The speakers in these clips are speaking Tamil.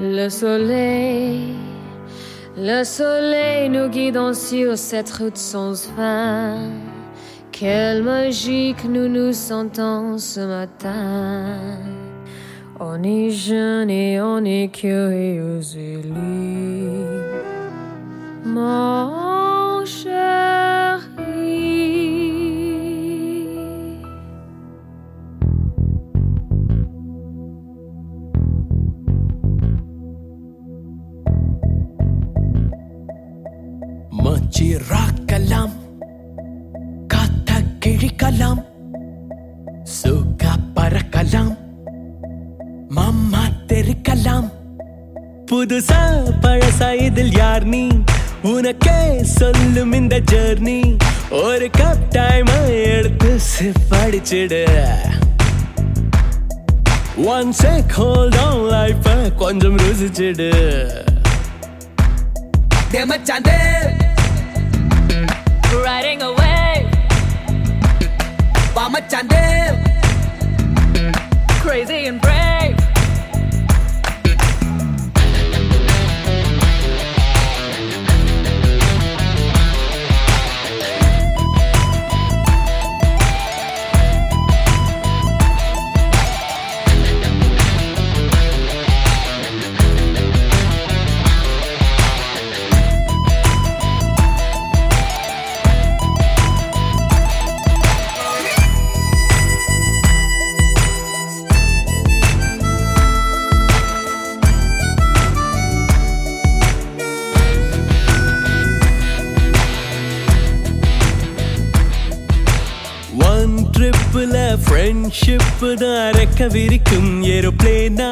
Le soleil, le soleil nous guidons sur cette route sans fin. Quelle magie que nous nous sentons ce matin. On est jeune et on est curieux et libre. மச்சி காத்த கிழிக்கலாம் சுகா பறக்கலாம் மம்மா தெரிக்கலாம் புதுசா பழசா இதில் யார் நீ? உனக்கே சொல்லும் இந்த ஜர்னி. ஒரு கப் டைம் எடுத்து சிப்படிச்சிடு one sec hold on life கொஞ்சம் ருசிச்சிடு. தேமச்சாந்தே வாமச்சாந்தே crazy and brave. ஒன் ட்ரிப்பில் ஃப்ரெண்ட்ஷிப்பு தான் ரெக்க விரிக்கும் ஏரோப்ளேனா?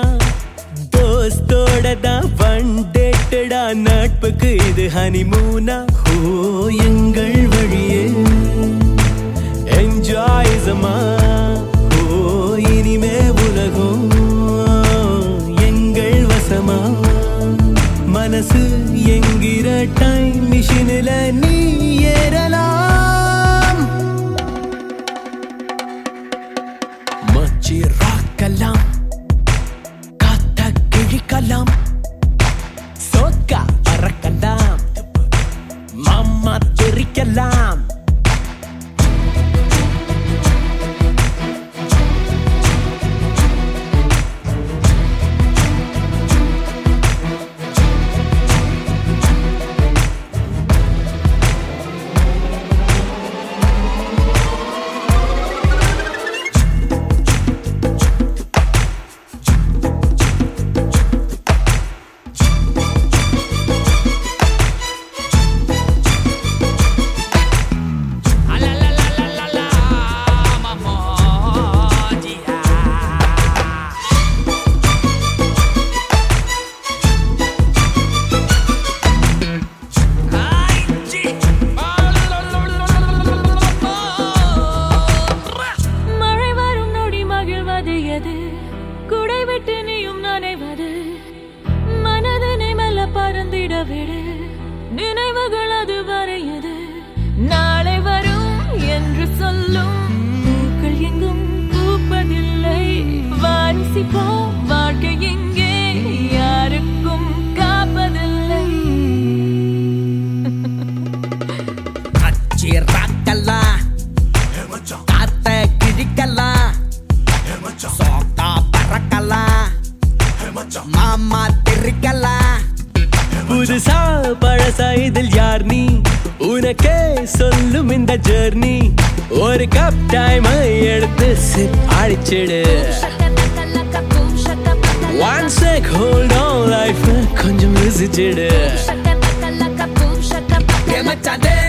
தோஸ்தோட தான் ஒன் டேட்டடா நட்புக்கு இது ஹனிமூனா ஓ எங்கள் வழியே. என்ஜாய் சமா விட்டு நீயும் நனைவது மனதனை மெல்ல பறந்திட விடு. நினைவுகள் அது வரையது நாளை வரும் என்று சொல்லும். பழசா இதில் யார் நீ? உனக்கே சொல்லும் இந்த ஜர்னி. ஒரு கப் டைம் எடுத்து sip அடிச்சிடு. One sec hold on life கொஞ்சம் ருசிச்சிடு. தேமச்சாந்தே